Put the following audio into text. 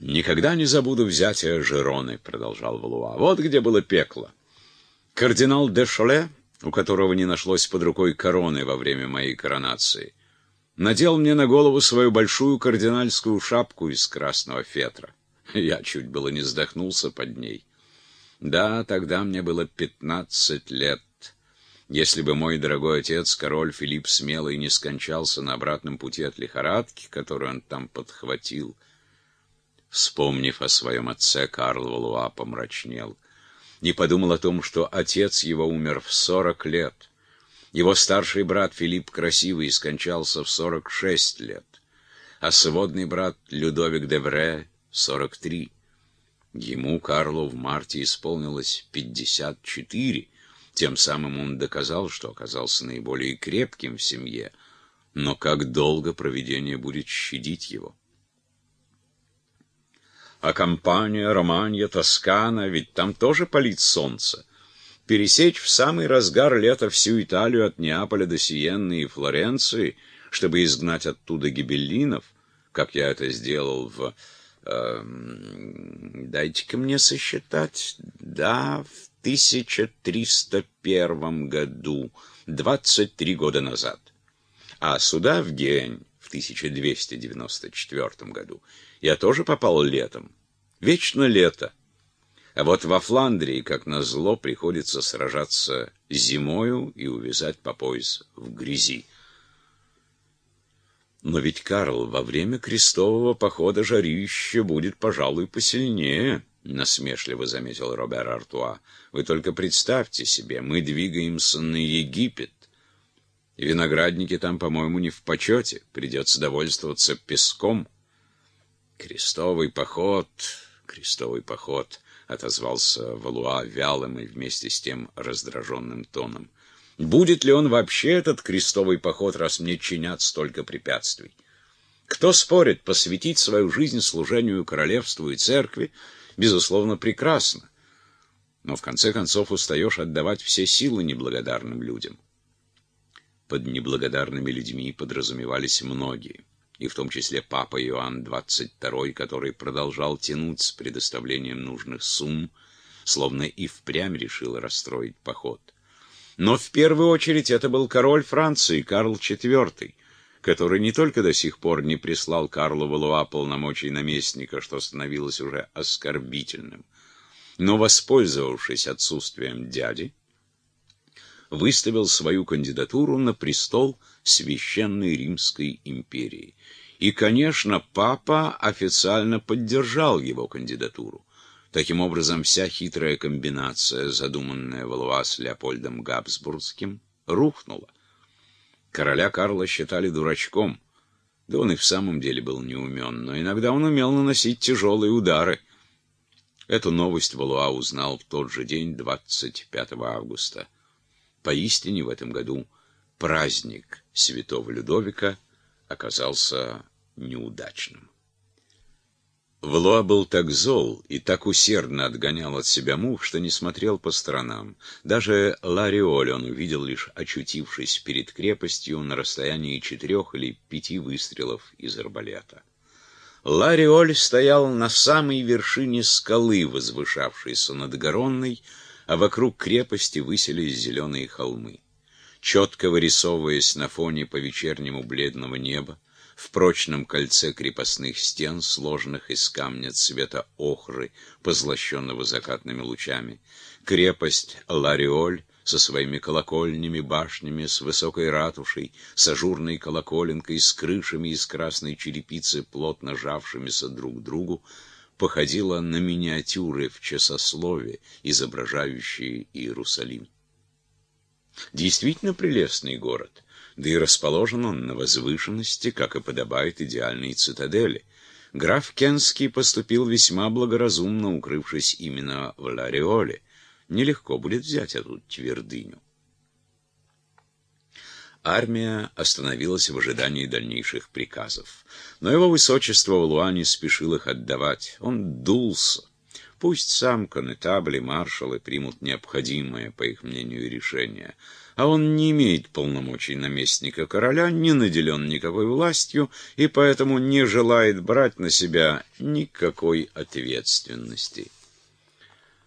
«Никогда не забуду взятия Жероны», — продолжал Валуа. «Вот где было пекло. Кардинал де Шоле, у которого не нашлось под рукой короны во время моей коронации, надел мне на голову свою большую кардинальскую шапку из красного фетра. Я чуть было не вздохнулся под ней. Да, тогда мне было пятнадцать лет. Если бы мой дорогой отец, король Филипп Смелый, не скончался на обратном пути от лихорадки, которую он там подхватил, вспомнив о своем отце, Карл Валуа помрачнел и подумал о том, что отец его умер в сорок лет. Его старший брат Филипп Красивый скончался в сорок шесть лет, а сводный брат Людовик де Вре — сорок три. Ему, Карлу, в марте исполнилось пятьдесят четыре. Тем самым он доказал, что оказался наиболее крепким в семье. Но как долго проведение будет щадить его? А компания, Романья, Тоскана, ведь там тоже палит солнце. Пересечь в самый разгар лета всю Италию от Неаполя до Сиенны и Флоренции, чтобы изгнать оттуда гибеллинов, как я это сделал в Эм, дайте-ка мне сосчитать. Да, в 1301 году, 23 года назад. А сюда, в Гень, в 1294 году, я тоже попал летом. Вечно лето. А вот во Фландрии, как назло, приходится сражаться зимою и увязать по пояс в грязи. Но ведь, Карл, во время крестового похода жарище будет, пожалуй, посильнее, — насмешливо заметил Робер Артуа. Вы только представьте себе, мы двигаемся на Египет. Виноградники там, по-моему, не в почете. Придется довольствоваться песком. Крестовый поход, крестовый поход, — отозвался Валуа вялым и вместе с тем раздраженным тоном. Будет ли он вообще этот крестовый поход, раз мне чинят столько препятствий? Кто спорит, посвятить свою жизнь служению королевству и церкви, безусловно, прекрасно. Но в конце концов устаешь отдавать все силы неблагодарным людям. Под неблагодарными людьми подразумевались многие, и в том числе папа Иоанн XXII, который продолжал тянуть с предоставлением нужных сумм, словно и впрямь решил расстроить поход. Но в первую очередь это был король Франции, Карл IV, который не только до сих пор не прислал Карлу Валуа полномочий наместника, что становилось уже оскорбительным, но, воспользовавшись отсутствием дяди, выставил свою кандидатуру на престол Священной Римской империи. И, конечно, папа официально поддержал его кандидатуру. Таким образом, вся хитрая комбинация, задуманная Валуа с Леопольдом Габсбургским, рухнула. Короля Карла считали дурачком, да он и в самом деле был неумен, но иногда он умел наносить тяжелые удары. Эту новость Валуа узнал в тот же день, 25 августа. Поистине в этом году праздник святого Людовика оказался неудачным. Влуа был так зол и так усердно отгонял от себя мух, что не смотрел по сторонам. Даже Лариоль он увидел, лишь очутившись перед крепостью на расстоянии четырех или пяти выстрелов из арбалета. Лариоль стоял на самой вершине скалы, возвышавшейся над Горонной, а вокруг крепости высились зеленые холмы. Четко вырисовываясь на фоне по-вечернему бледного неба, в прочном кольце крепостных стен, сложенных из камня цвета охры, позлощенного закатными лучами, крепость Лариоль со своими колокольнями, башнями, с высокой ратушей, с ажурной колоколенкой, с крышами из красной черепицы, плотно жавшимися друг к другу, походила на миниатюры в часослове, изображающие Иерусалим. Действительно прелестный город — да и расположен он на возвышенности, как и подобает идеальной цитадели. Граф Кенский поступил весьма благоразумно, укрывшись именно в Лариоле. Нелегко будет взять эту твердыню. Армия остановилась в ожидании дальнейших приказов. Но его высочество в Луане спешил их отдавать. Он дулся. Пусть сам конетабль и маршалы примут необходимое, по их мнению, решение. А он не имеет полномочий наместника короля, не наделен никакой властью и поэтому не желает брать на себя никакой ответственности.